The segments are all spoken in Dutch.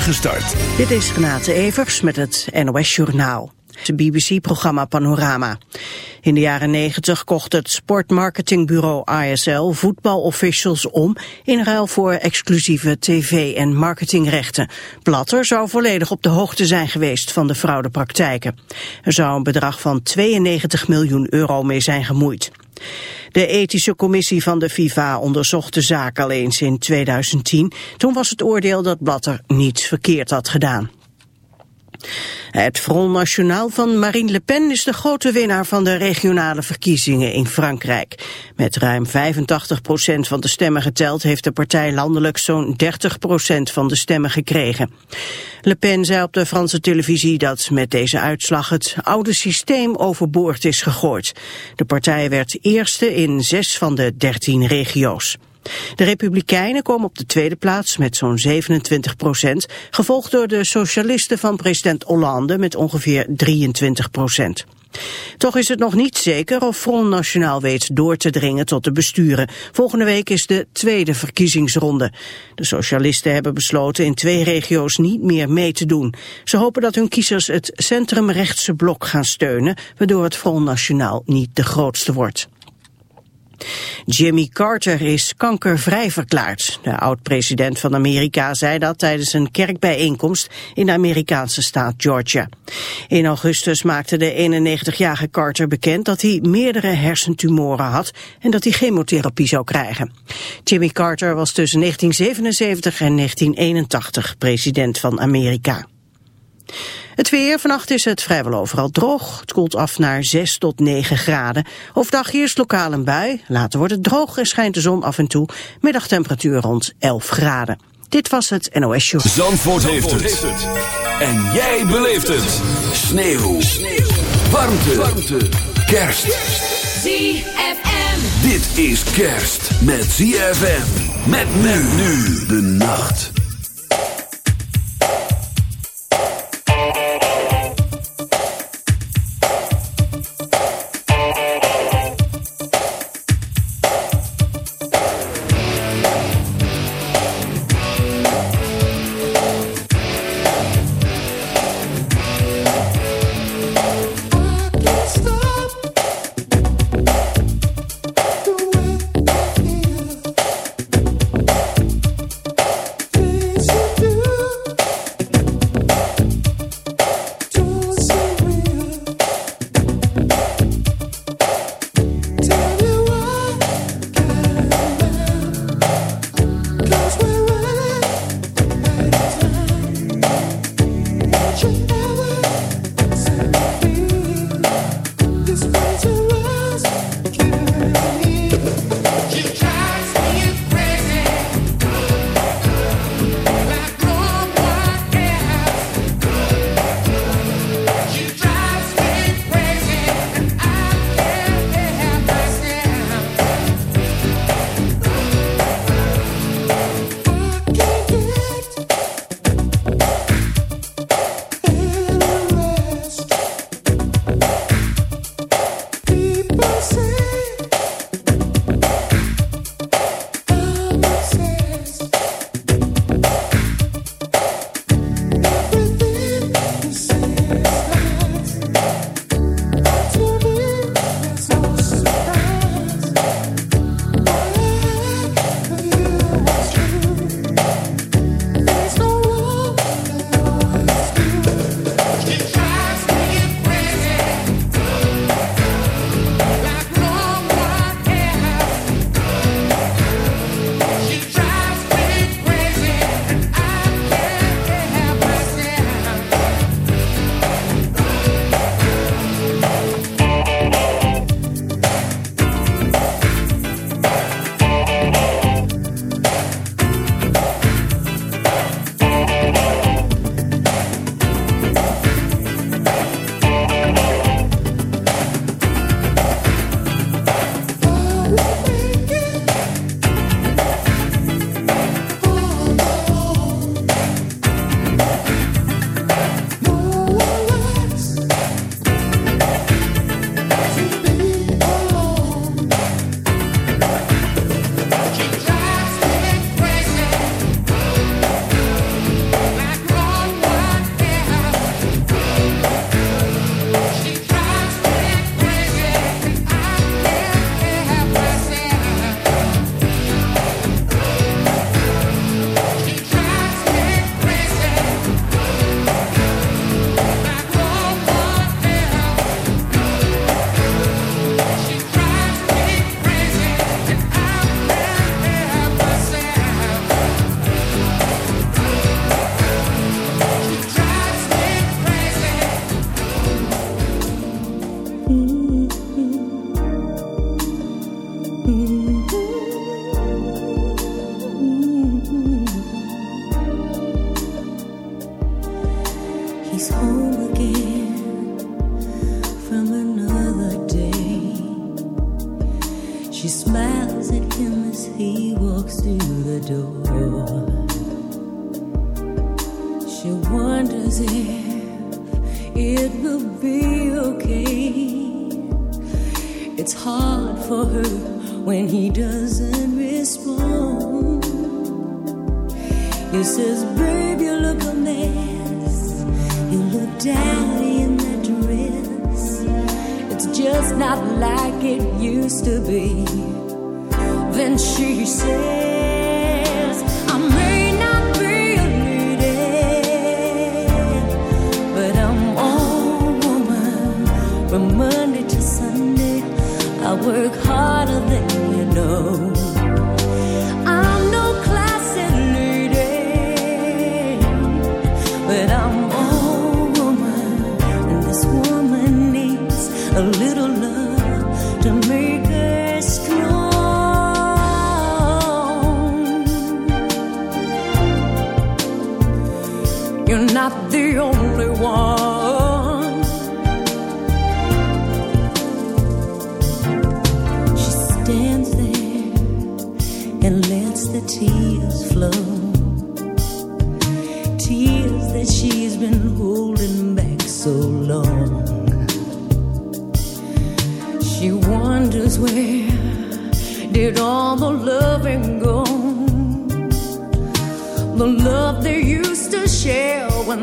start. Dit is Renate Evers met het NOS Journaal. Het BBC-programma Panorama. In de jaren 90 kocht het sportmarketingbureau ISL voetbalofficials om in ruil voor exclusieve tv- en marketingrechten. Platter zou volledig op de hoogte zijn geweest van de fraudepraktijken. Er zou een bedrag van 92 miljoen euro mee zijn gemoeid. De ethische commissie van de FIFA onderzocht de zaak al eens in 2010. Toen was het oordeel dat Blatter niets verkeerd had gedaan. Het Front National van Marine Le Pen is de grote winnaar van de regionale verkiezingen in Frankrijk. Met ruim 85% van de stemmen geteld heeft de partij landelijk zo'n 30% van de stemmen gekregen. Le Pen zei op de Franse televisie dat met deze uitslag het oude systeem overboord is gegooid. De partij werd eerste in zes van de 13 regio's. De Republikeinen komen op de tweede plaats met zo'n 27 procent, gevolgd door de socialisten van president Hollande met ongeveer 23 procent. Toch is het nog niet zeker of Front National weet door te dringen tot de besturen. Volgende week is de tweede verkiezingsronde. De socialisten hebben besloten in twee regio's niet meer mee te doen. Ze hopen dat hun kiezers het centrumrechtse blok gaan steunen, waardoor het Front National niet de grootste wordt. Jimmy Carter is kankervrij verklaard. De oud-president van Amerika zei dat tijdens een kerkbijeenkomst in de Amerikaanse staat Georgia. In augustus maakte de 91-jarige Carter bekend dat hij meerdere hersentumoren had en dat hij chemotherapie zou krijgen. Jimmy Carter was tussen 1977 en 1981 president van Amerika. Het weer, vannacht is het vrijwel overal droog. Het koelt af naar 6 tot 9 graden. Overdag eerst lokaal een bui, later wordt het droog en schijnt de zon af en toe. Middagtemperatuur rond 11 graden. Dit was het NOS Show. Zandvoort, heeft, het. En jij beleeft het. Sneeuw. Sneeuw. Warmte. Warmte. Kerst. ZFM. Dit is kerst met ZFM. Met men nu de nacht.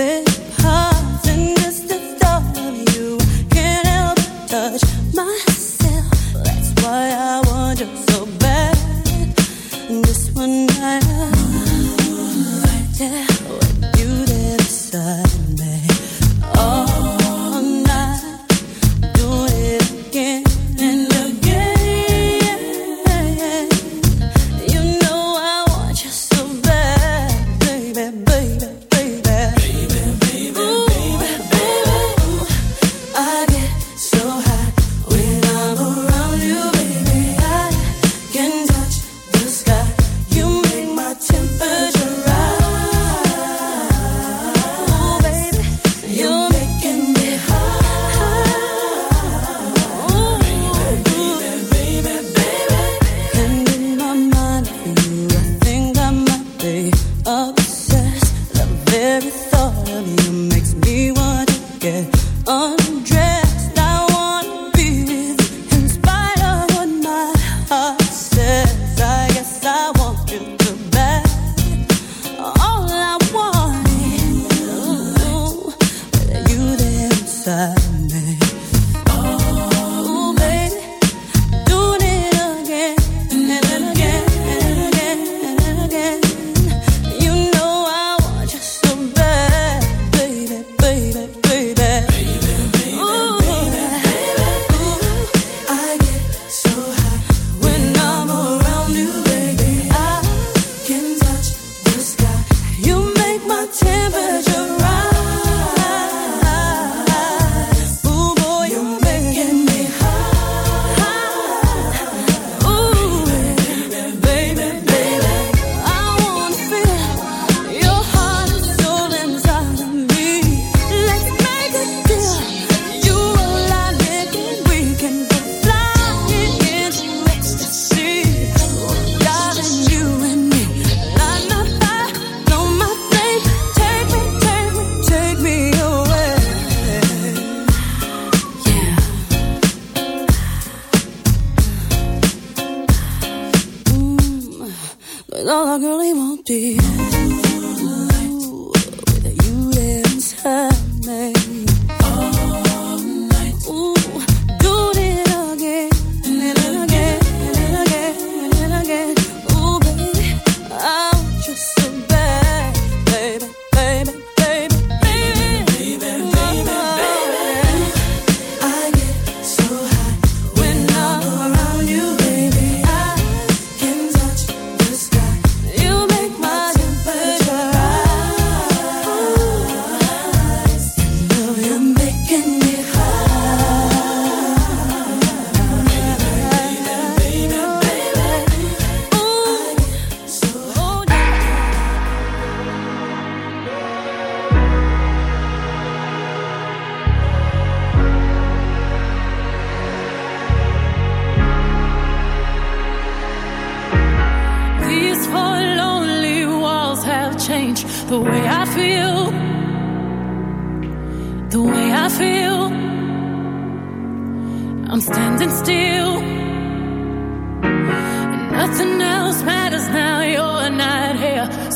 something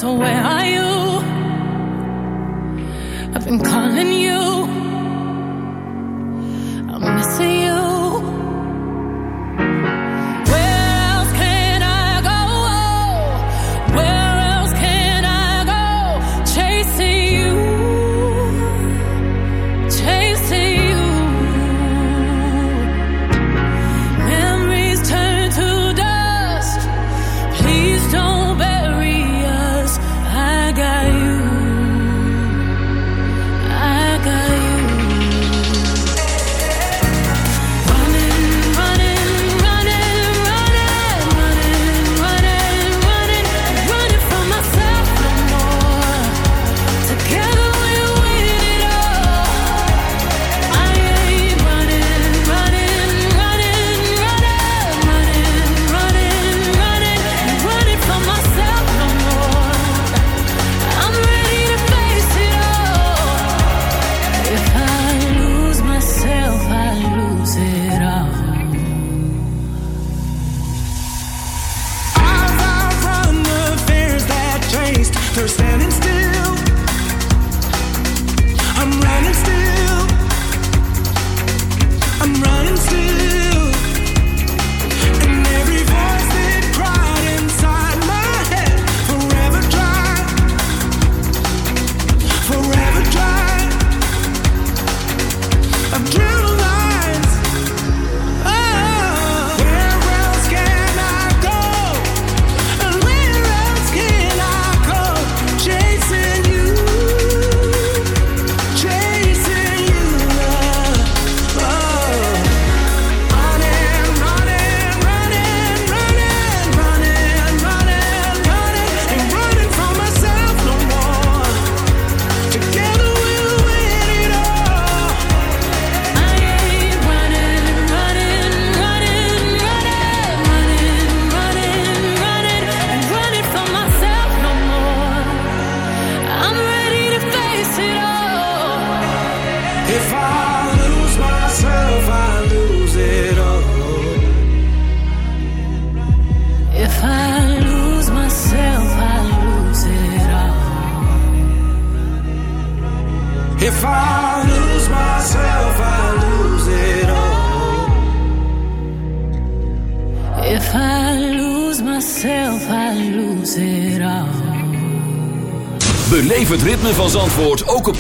ook op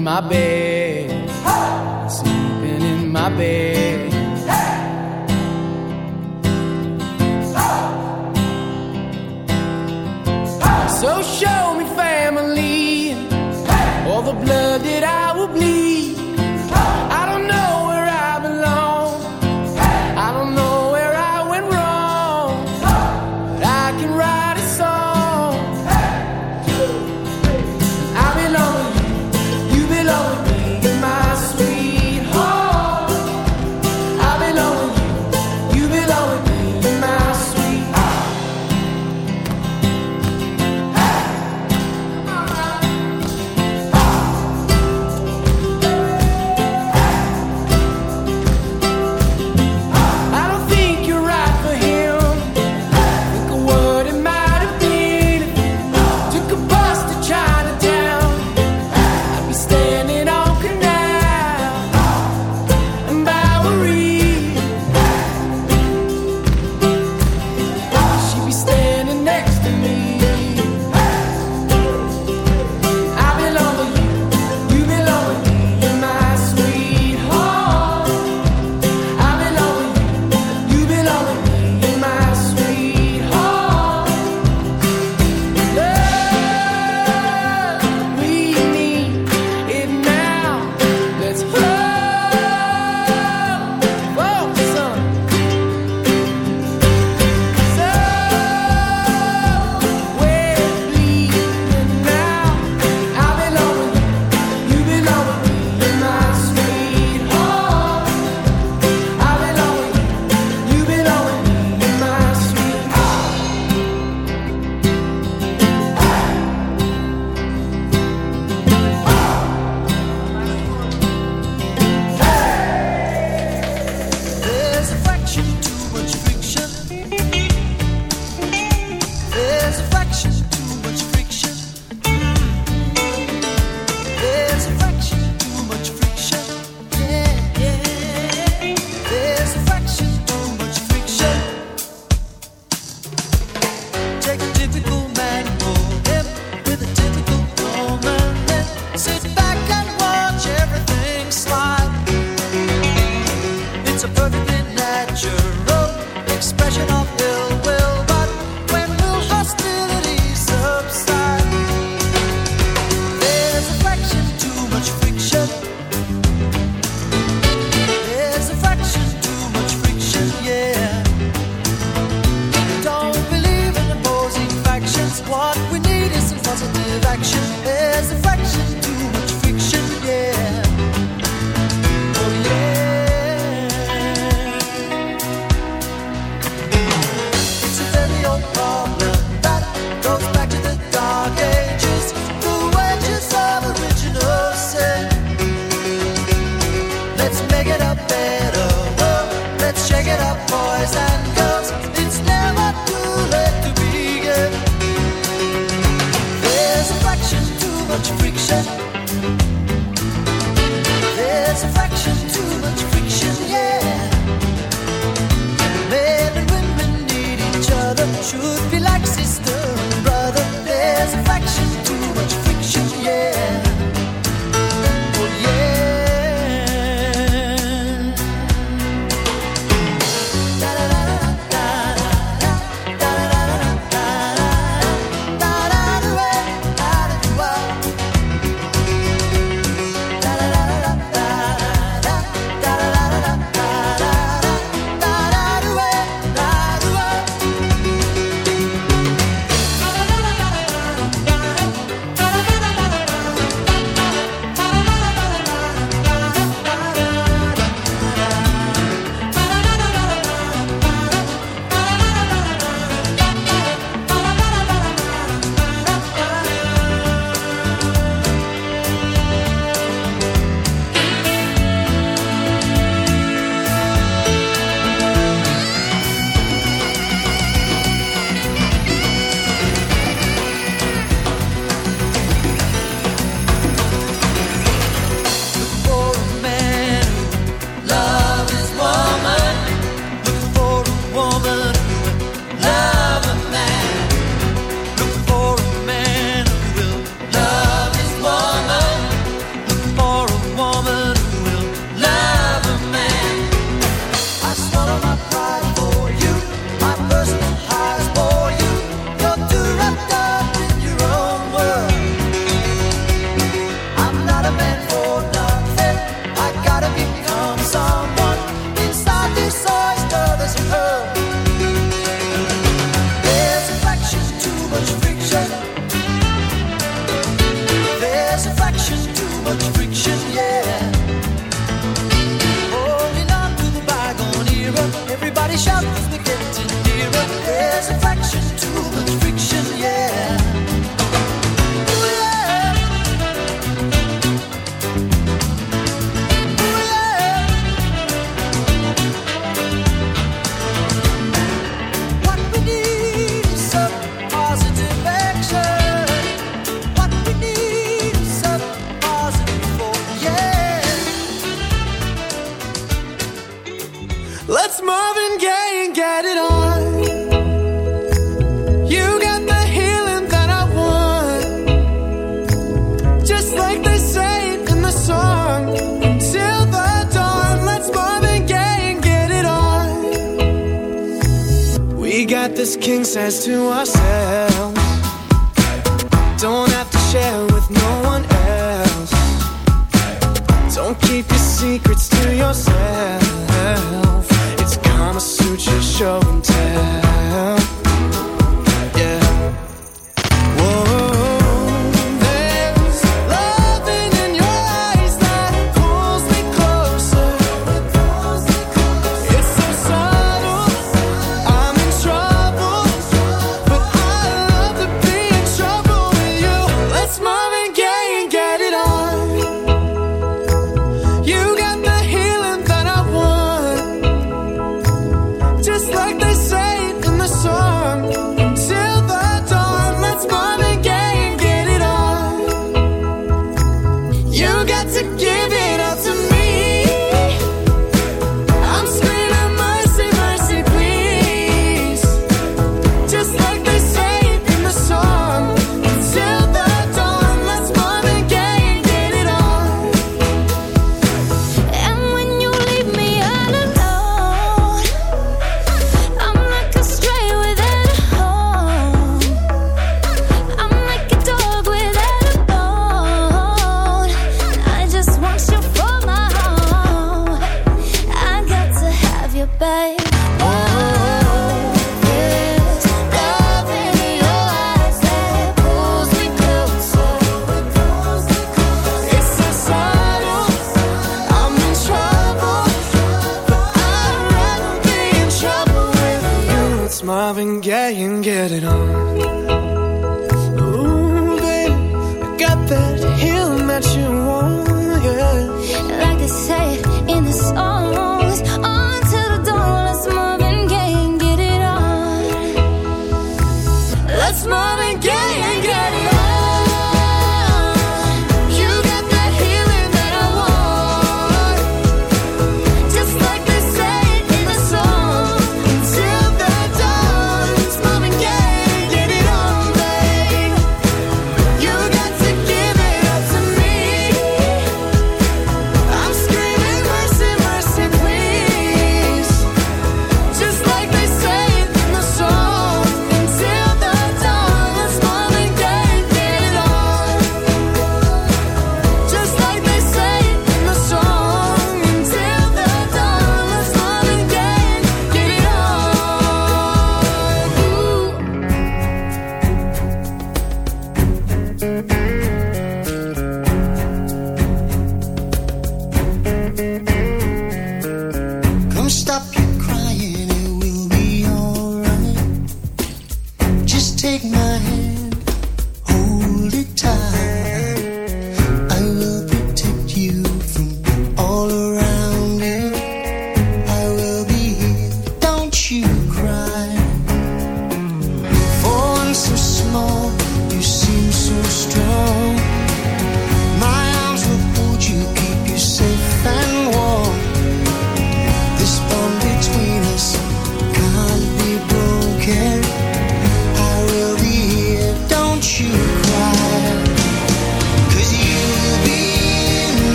my bed.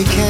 they can